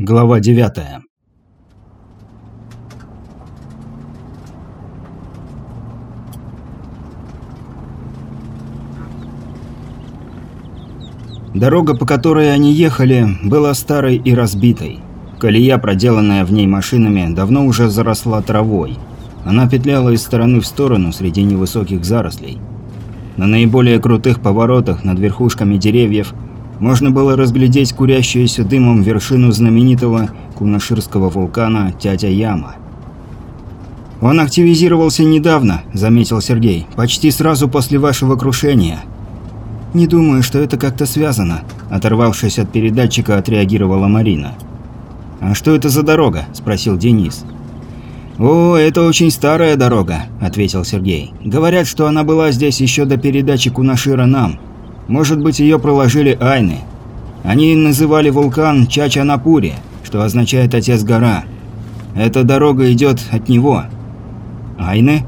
Глава 9 Дорога, по которой они ехали, была старой и разбитой. Колея, проделанная в ней машинами, давно уже заросла травой. Она петляла из стороны в сторону среди невысоких зарослей. На наиболее крутых поворотах над верхушками деревьев можно было разглядеть курящуюся дымом вершину знаменитого кунаширского вулкана Тятя-Яма. «Он активизировался недавно», – заметил Сергей, – «почти сразу после вашего крушения». «Не думаю, что это как-то связано», – оторвавшись от передатчика, отреагировала Марина. «А что это за дорога?» – спросил Денис. «О, это очень старая дорога», – ответил Сергей. «Говорят, что она была здесь еще до передачи Кунашира нам. Может быть, ее проложили Айны. Они называли вулкан Чачанапури, что означает «Отец гора». Эта дорога идет от него». «Айны?»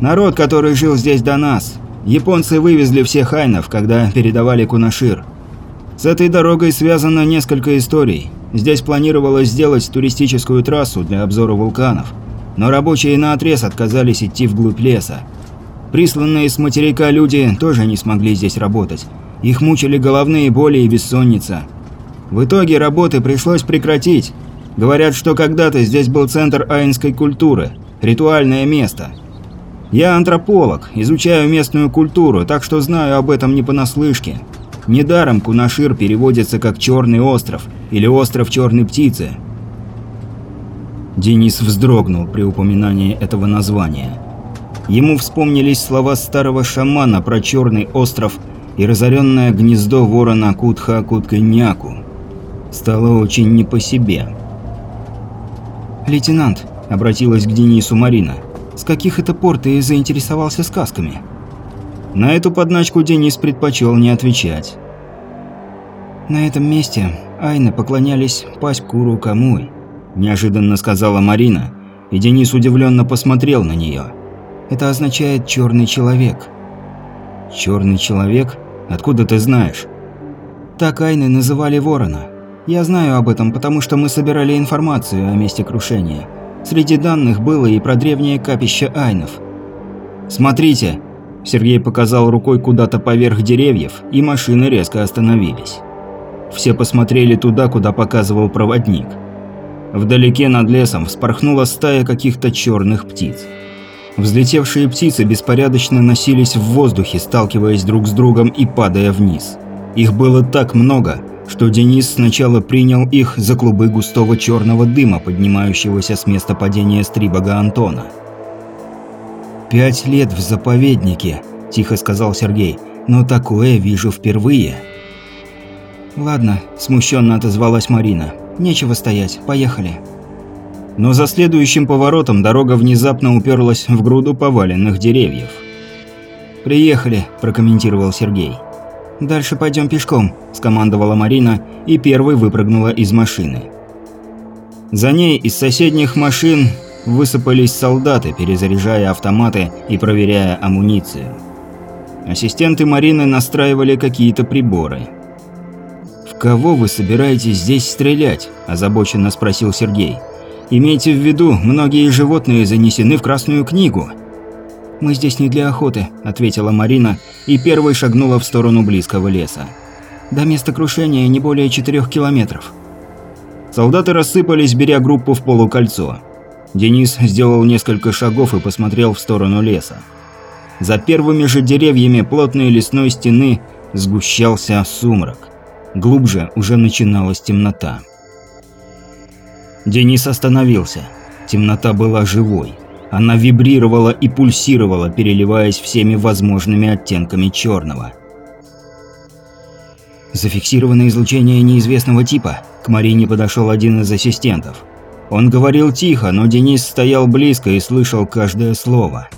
«Народ, который жил здесь до нас. Японцы вывезли всех айнов, когда передавали Кунашир. С этой дорогой связано несколько историй. Здесь планировалось сделать туристическую трассу для обзора вулканов, но рабочие наотрез отказались идти вглубь леса. Присланные с материка люди тоже не смогли здесь работать. Их мучили головные боли и бессонница. В итоге работы пришлось прекратить. Говорят, что когда-то здесь был центр айнской культуры, ритуальное место – я антрополог, изучаю местную культуру, так что знаю об этом не понаслышке. Недаром Кунашир переводится как «Черный остров» или «Остров черной птицы». Денис вздрогнул при упоминании этого названия. Ему вспомнились слова старого шамана про Черный остров и разоренное гнездо ворона Кутха Кутканьяку. Стало очень не по себе. «Лейтенант», – обратилась к Денису Марина – с каких это пор ты заинтересовался сказками?» На эту подначку Денис предпочел не отвечать. «На этом месте айны поклонялись Паськуру Камуй», – неожиданно сказала Марина, и Денис удивленно посмотрел на нее. «Это означает «черный человек». «Черный человек? Откуда ты знаешь?» Так айны называли ворона. Я знаю об этом, потому что мы собирали информацию о месте крушения – Среди данных было и про древнее капище айнов. «Смотрите!» Сергей показал рукой куда-то поверх деревьев, и машины резко остановились. Все посмотрели туда, куда показывал проводник. Вдалеке над лесом вспорхнула стая каких-то черных птиц. Взлетевшие птицы беспорядочно носились в воздухе, сталкиваясь друг с другом и падая вниз. Их было так много, что Денис сначала принял их за клубы густого черного дыма, поднимающегося с места падения стрибога Антона. «Пять лет в заповеднике», – тихо сказал Сергей, – «но такое вижу впервые». «Ладно», – смущенно отозвалась Марина. «Нечего стоять, поехали». Но за следующим поворотом дорога внезапно уперлась в груду поваленных деревьев. «Приехали», – прокомментировал Сергей. «Дальше пойдем пешком», – скомандовала Марина и первой выпрыгнула из машины. За ней из соседних машин высыпались солдаты, перезаряжая автоматы и проверяя амуницию. Ассистенты Марины настраивали какие-то приборы. «В кого вы собираетесь здесь стрелять?» – озабоченно спросил Сергей. «Имейте в виду, многие животные занесены в Красную книгу». «Мы здесь не для охоты», – ответила Марина и первой шагнула в сторону близкого леса. «До места крушения не более четырех километров». Солдаты рассыпались, беря группу в полукольцо. Денис сделал несколько шагов и посмотрел в сторону леса. За первыми же деревьями плотной лесной стены сгущался сумрак. Глубже уже начиналась темнота. Денис остановился. Темнота была живой. Она вибрировала и пульсировала, переливаясь всеми возможными оттенками черного. «Зафиксировано излучение неизвестного типа», – к Марине подошел один из ассистентов. Он говорил тихо, но Денис стоял близко и слышал каждое слово.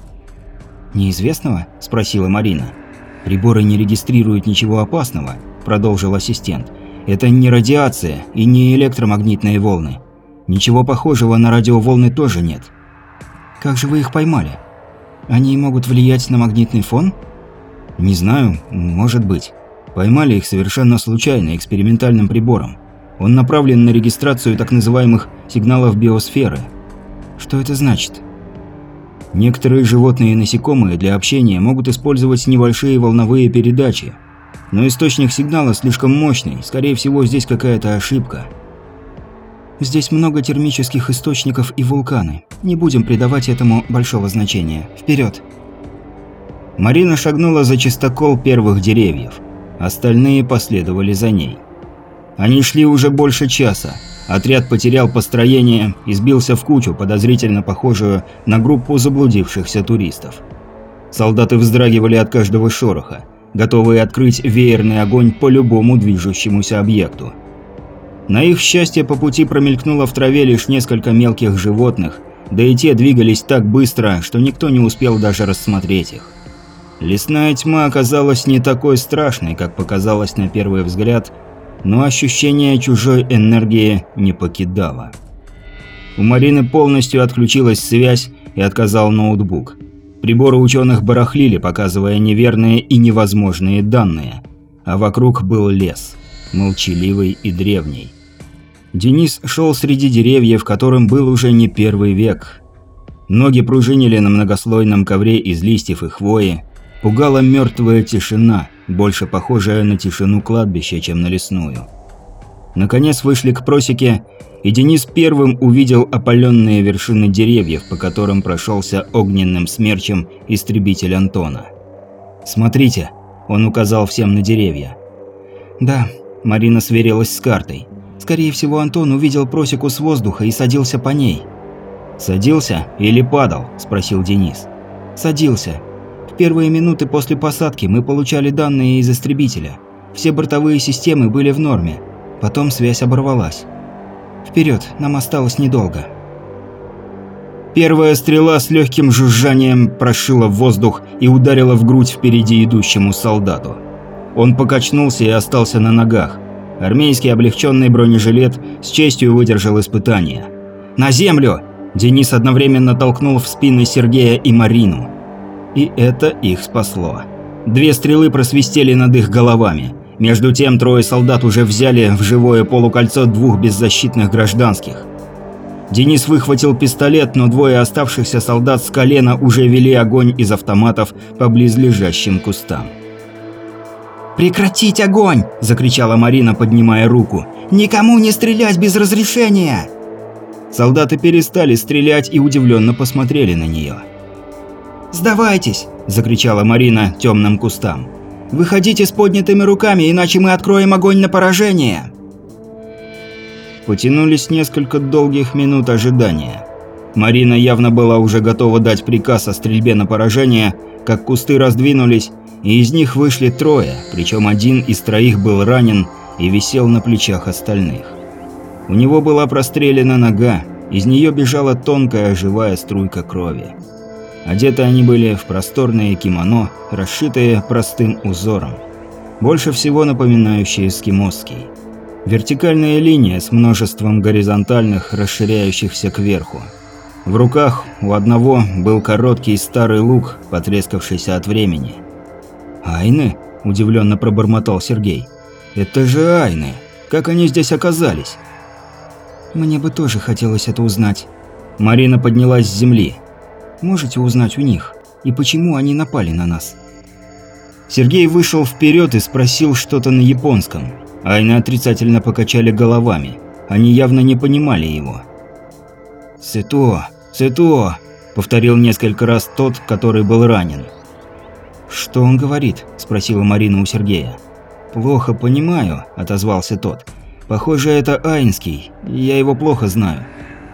«Неизвестного?» – спросила Марина. «Приборы не регистрируют ничего опасного», – продолжил ассистент. «Это не радиация и не электромагнитные волны. Ничего похожего на радиоволны тоже нет. Как же вы их поймали? Они могут влиять на магнитный фон? Не знаю, может быть. Поймали их совершенно случайно, экспериментальным прибором. Он направлен на регистрацию так называемых сигналов биосферы. Что это значит? Некоторые животные и насекомые для общения могут использовать небольшие волновые передачи. Но источник сигнала слишком мощный, скорее всего здесь какая-то ошибка. Здесь много термических источников и вулканы. Не будем придавать этому большого значения. Вперед! Марина шагнула за чистокол первых деревьев. Остальные последовали за ней. Они шли уже больше часа. Отряд потерял построение и сбился в кучу, подозрительно похожую на группу заблудившихся туристов. Солдаты вздрагивали от каждого шороха, готовые открыть веерный огонь по любому движущемуся объекту. На их счастье по пути промелькнуло в траве лишь несколько мелких животных, да и те двигались так быстро, что никто не успел даже рассмотреть их. Лесная тьма оказалась не такой страшной, как показалось на первый взгляд, но ощущение чужой энергии не покидало. У Марины полностью отключилась связь и отказал ноутбук. Приборы ученых барахлили, показывая неверные и невозможные данные, а вокруг был лес, молчаливый и древний. Денис шел среди деревьев, которым был уже не первый век. Ноги пружинили на многослойном ковре из листьев и хвои, пугала мертвая тишина, больше похожая на тишину кладбища, чем на лесную. Наконец вышли к просеке, и Денис первым увидел опаленные вершины деревьев, по которым прошелся огненным смерчем истребитель Антона. «Смотрите», – он указал всем на деревья. «Да», – Марина сверилась с картой. «Скорее всего, Антон увидел просеку с воздуха и садился по ней». «Садился или падал?» – спросил Денис. «Садился первые минуты после посадки мы получали данные из истребителя. Все бортовые системы были в норме. Потом связь оборвалась. Вперед, нам осталось недолго. Первая стрела с легким жужжанием прошила в воздух и ударила в грудь впереди идущему солдату. Он покачнулся и остался на ногах. Армейский облегченный бронежилет с честью выдержал испытание. «На землю!» Денис одновременно толкнул в спины Сергея и Марину. И это их спасло. Две стрелы просвистели над их головами. Между тем трое солдат уже взяли в живое полукольцо двух беззащитных гражданских. Денис выхватил пистолет, но двое оставшихся солдат с колена уже вели огонь из автоматов по близлежащим кустам. «Прекратить огонь!» – закричала Марина, поднимая руку. «Никому не стрелять без разрешения!» Солдаты перестали стрелять и удивленно посмотрели на нее. «Сдавайтесь!» – закричала Марина темным кустам. «Выходите с поднятыми руками, иначе мы откроем огонь на поражение!» Потянулись несколько долгих минут ожидания. Марина явно была уже готова дать приказ о стрельбе на поражение, как кусты раздвинулись, и из них вышли трое, причем один из троих был ранен и висел на плечах остальных. У него была прострелена нога, из нее бежала тонкая живая струйка крови. Одеты они были в просторные кимоно, расшитые простым узором. Больше всего напоминающие эскимосский. Вертикальная линия с множеством горизонтальных, расширяющихся кверху. В руках у одного был короткий старый лук, потрескавшийся от времени. «Айны?» – удивленно пробормотал Сергей. «Это же айны! Как они здесь оказались?» «Мне бы тоже хотелось это узнать». Марина поднялась с земли. Можете узнать у них? И почему они напали на нас?» Сергей вышел вперед и спросил что-то на японском. Айны отрицательно покачали головами. Они явно не понимали его. «Сыто! Сыто!» – повторил несколько раз тот, который был ранен. «Что он говорит?» – спросила Марина у Сергея. «Плохо понимаю», – отозвался тот. «Похоже, это айнский. Я его плохо знаю.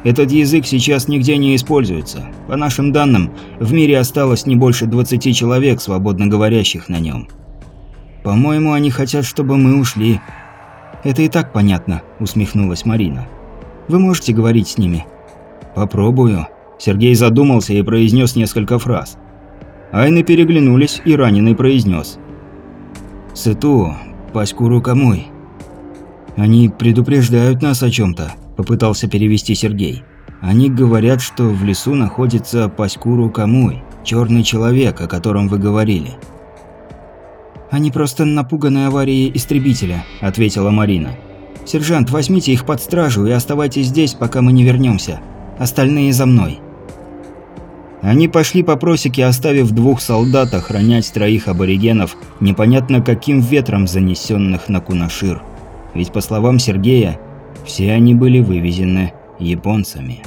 Этот язык сейчас нигде не используется. По нашим данным, в мире осталось не больше 20 человек, свободно говорящих на нем. По-моему, они хотят, чтобы мы ушли. Это и так понятно, усмехнулась Марина. Вы можете говорить с ними? Попробую. Сергей задумался и произнес несколько фраз. Айны переглянулись, и раненый произнес. «Сыту, паську камой». «Они предупреждают нас о чем-то», попытался перевести Сергей. Они говорят, что в лесу находится Паськуру Камуй, черный человек, о котором вы говорили. Они просто напуганы аварией истребителя, ответила Марина. Сержант, возьмите их под стражу и оставайтесь здесь, пока мы не вернемся. Остальные за мной». Они пошли по просеке, оставив двух солдат охранять троих аборигенов, непонятно каким ветром занесенных на Кунашир. Ведь, по словам Сергея, все они были вывезены японцами.